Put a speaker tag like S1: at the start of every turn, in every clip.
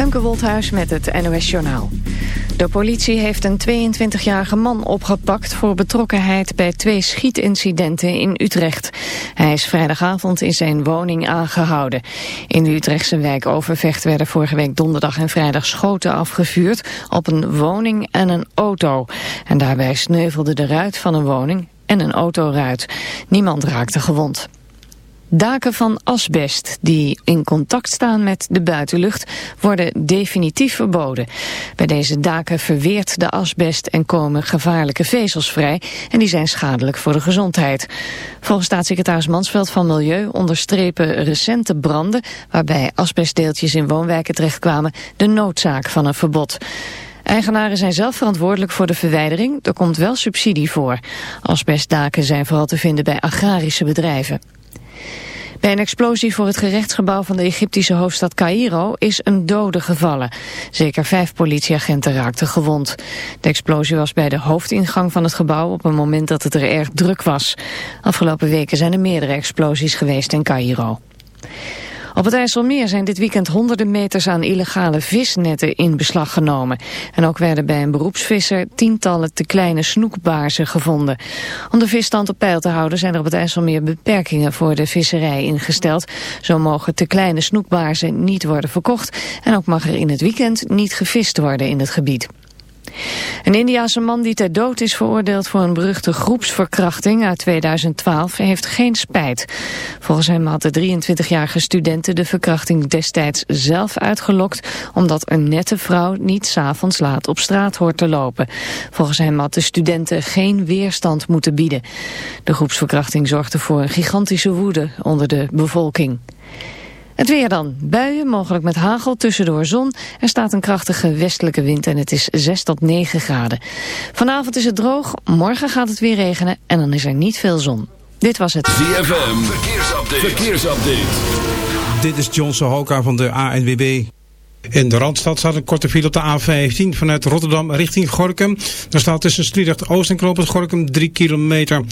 S1: Femke met het NOS Journaal. De politie heeft een 22-jarige man opgepakt voor betrokkenheid bij twee schietincidenten in Utrecht. Hij is vrijdagavond in zijn woning aangehouden. In de Utrechtse wijk Overvecht werden vorige week donderdag en vrijdag schoten afgevuurd op een woning en een auto. En daarbij sneuvelde de ruit van een woning en een autoruit. Niemand raakte gewond. Daken van asbest die in contact staan met de buitenlucht worden definitief verboden. Bij deze daken verweert de asbest en komen gevaarlijke vezels vrij en die zijn schadelijk voor de gezondheid. Volgens staatssecretaris Mansveld van Milieu onderstrepen recente branden waarbij asbestdeeltjes in woonwijken terechtkwamen de noodzaak van een verbod. Eigenaren zijn zelf verantwoordelijk voor de verwijdering. Er komt wel subsidie voor. Asbestdaken zijn vooral te vinden bij agrarische bedrijven. Bij een explosie voor het gerechtsgebouw van de Egyptische hoofdstad Cairo is een dode gevallen. Zeker vijf politieagenten raakten gewond. De explosie was bij de hoofdingang van het gebouw op een moment dat het er erg druk was. Afgelopen weken zijn er meerdere explosies geweest in Cairo. Op het IJsselmeer zijn dit weekend honderden meters aan illegale visnetten in beslag genomen. En ook werden bij een beroepsvisser tientallen te kleine snoekbaarzen gevonden. Om de visstand op peil te houden zijn er op het IJsselmeer beperkingen voor de visserij ingesteld. Zo mogen te kleine snoekbaarzen niet worden verkocht en ook mag er in het weekend niet gevist worden in het gebied. Een Indiase man die ter dood is veroordeeld voor een beruchte groepsverkrachting uit 2012 heeft geen spijt. Volgens hem had de 23-jarige studenten de verkrachting destijds zelf uitgelokt omdat een nette vrouw niet s'avonds laat op straat hoort te lopen. Volgens hem had de studenten geen weerstand moeten bieden. De groepsverkrachting zorgde voor een gigantische woede onder de bevolking. Het weer dan. Buien, mogelijk met hagel, tussendoor zon. Er staat een krachtige westelijke wind en het is 6 tot 9 graden. Vanavond is het droog, morgen gaat het weer regenen en dan is er niet veel zon. Dit was het
S2: ZFM, verkeersupdate. verkeersupdate.
S3: Dit is John Sohoka van de ANWB. In de Randstad staat een korte file op de A15 vanuit Rotterdam richting Gorkum. Daar staat tussen Sliedrecht Oost en Knoopend Gorkum 3 kilometer.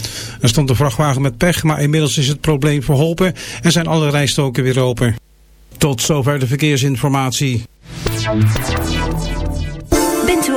S3: Er stond een vrachtwagen met pech, maar inmiddels is het probleem verholpen en zijn alle rijstoken weer open. Tot zover de verkeersinformatie.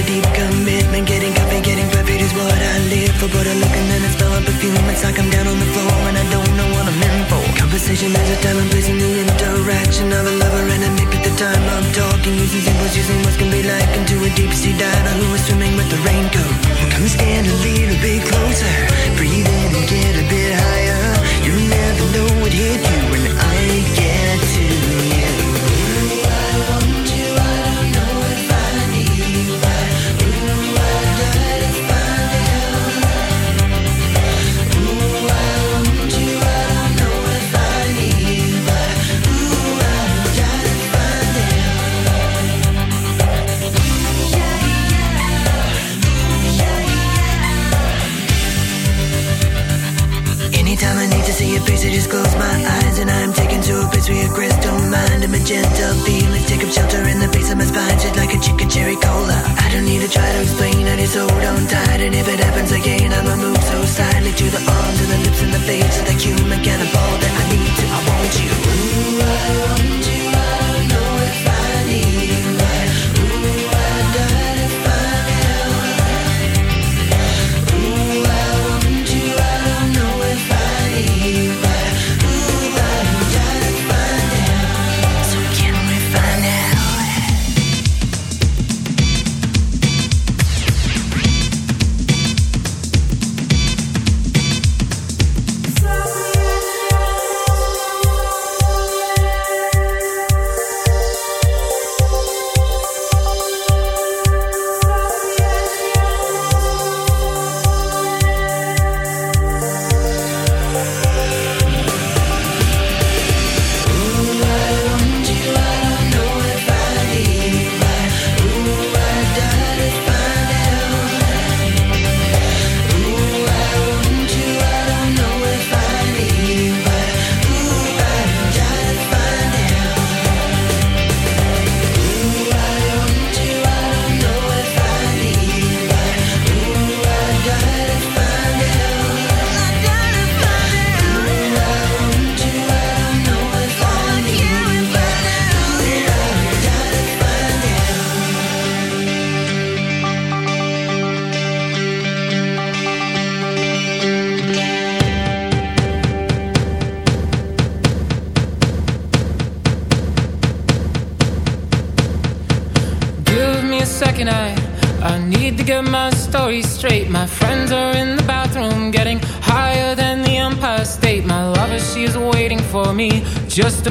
S4: a deep commitment. Getting coffee, getting perfect is what I live for. But I look and then I smell a perfume. It's like I'm down on the floor and I don't know what I'm in for. Conversation has a time and place in the interaction of a lover and a mate at the time I'm talking. Using symbols, using what can be like into a deep sea diver who is swimming with the raincoat. Come and stand a little bit closer.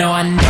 S4: No, I know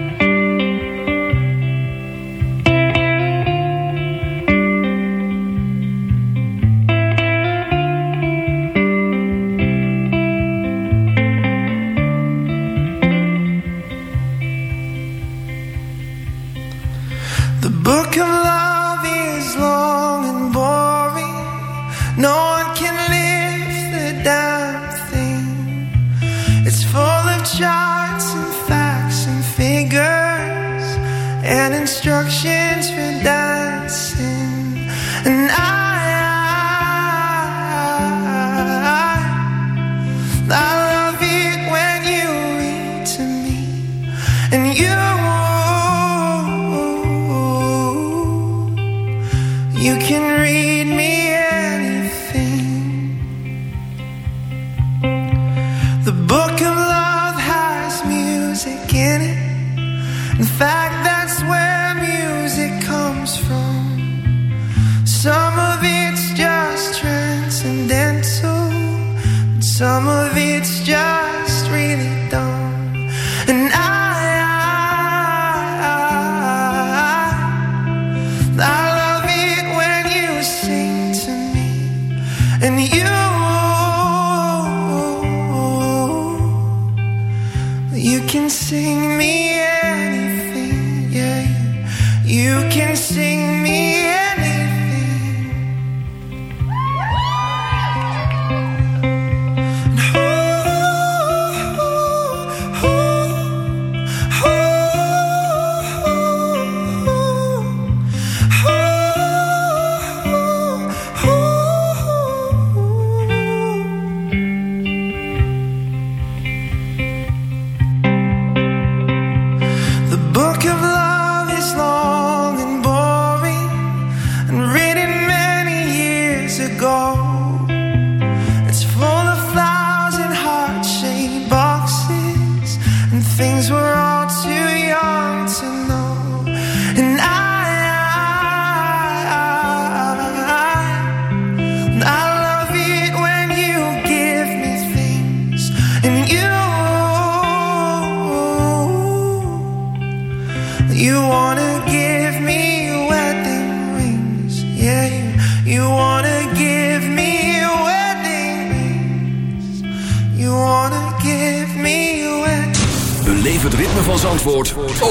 S5: and
S6: instructions for dancing. And I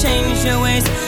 S6: change your ways.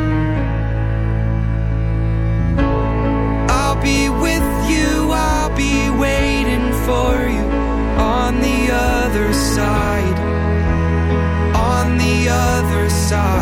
S7: other side.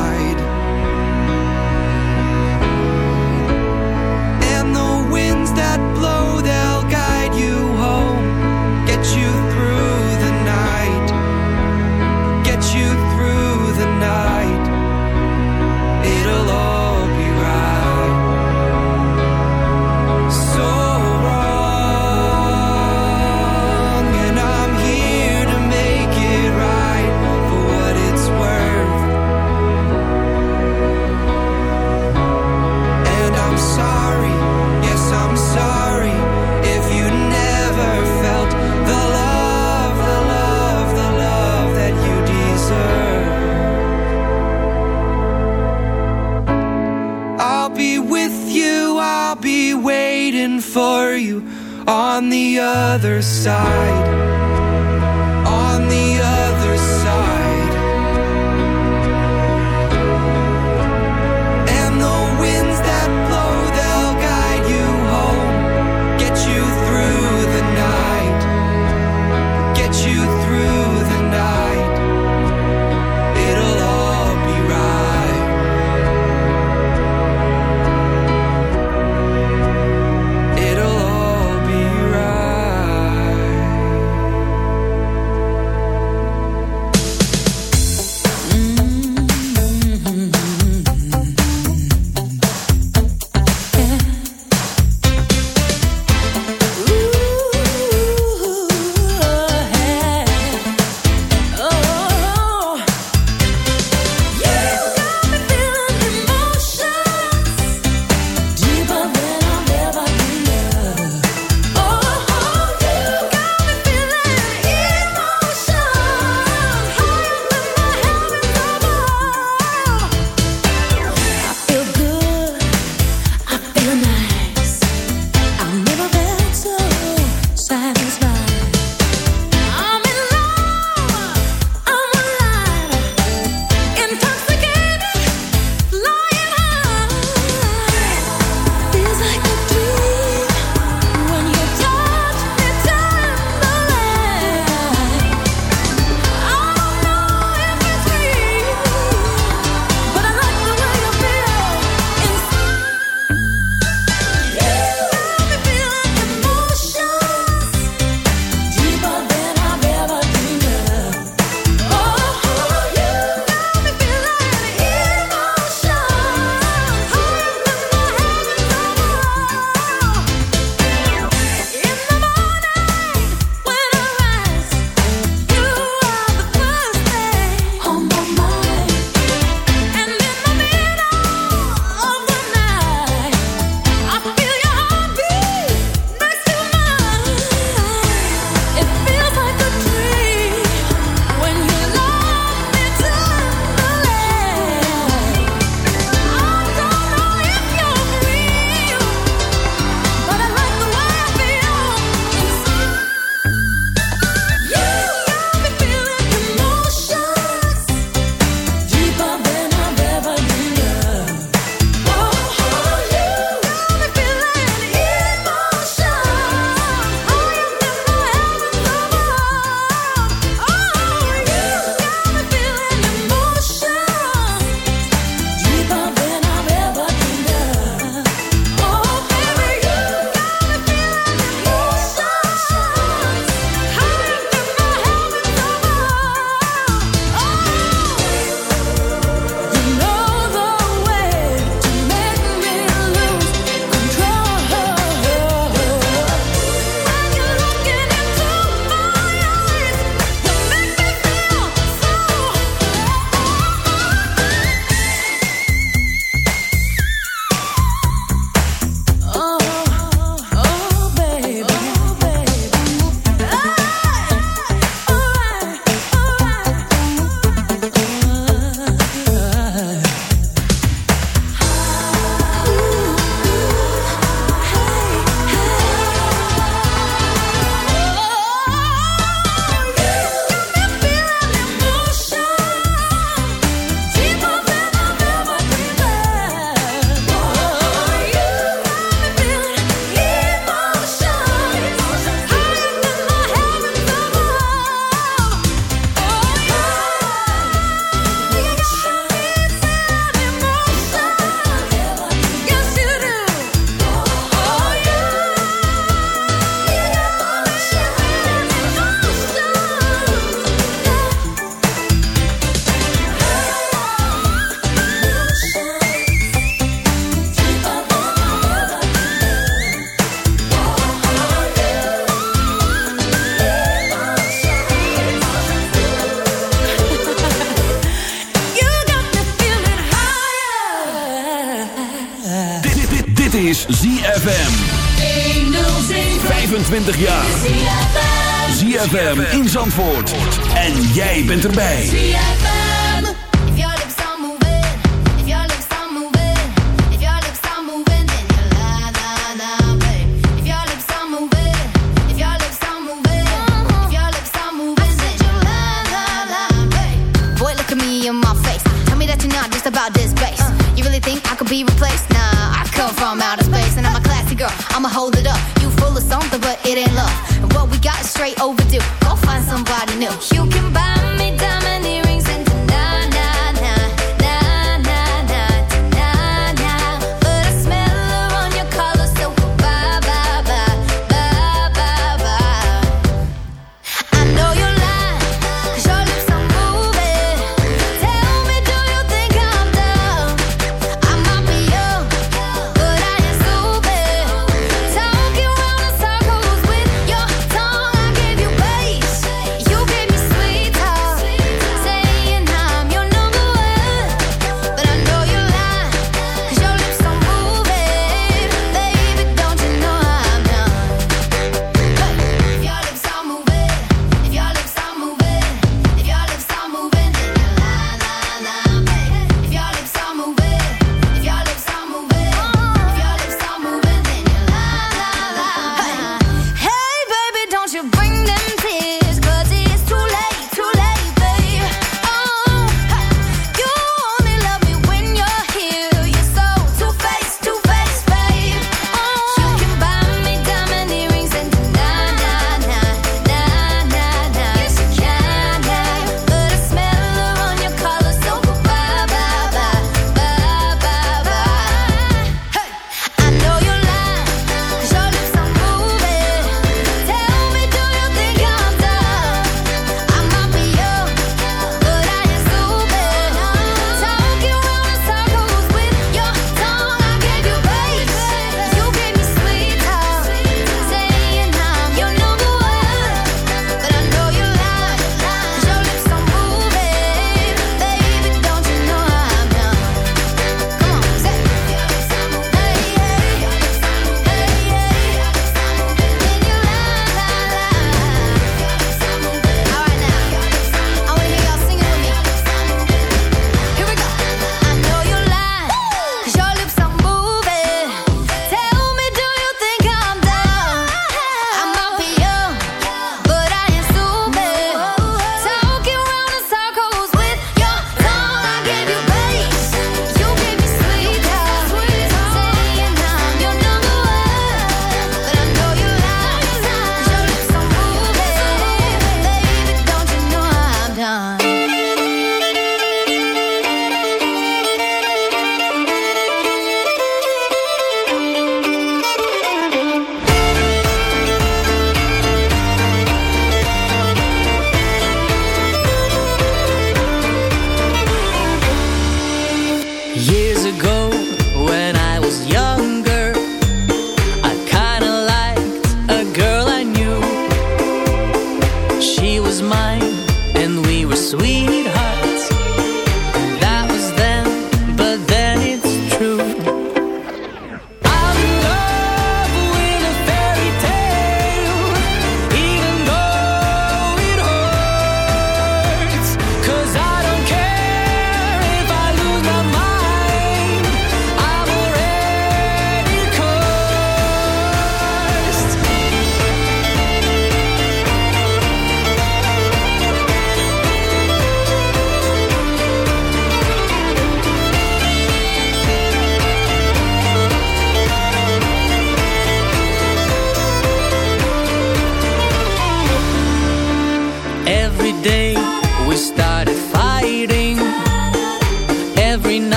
S8: I'ma hold it up. You full of something, but it ain't love. And what we got is straight overdue. Go find somebody new. You can buy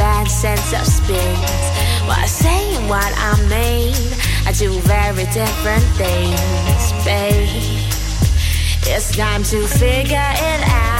S6: bad sense of spins. While saying what I mean, I do very different things, babe. It's time to figure it out.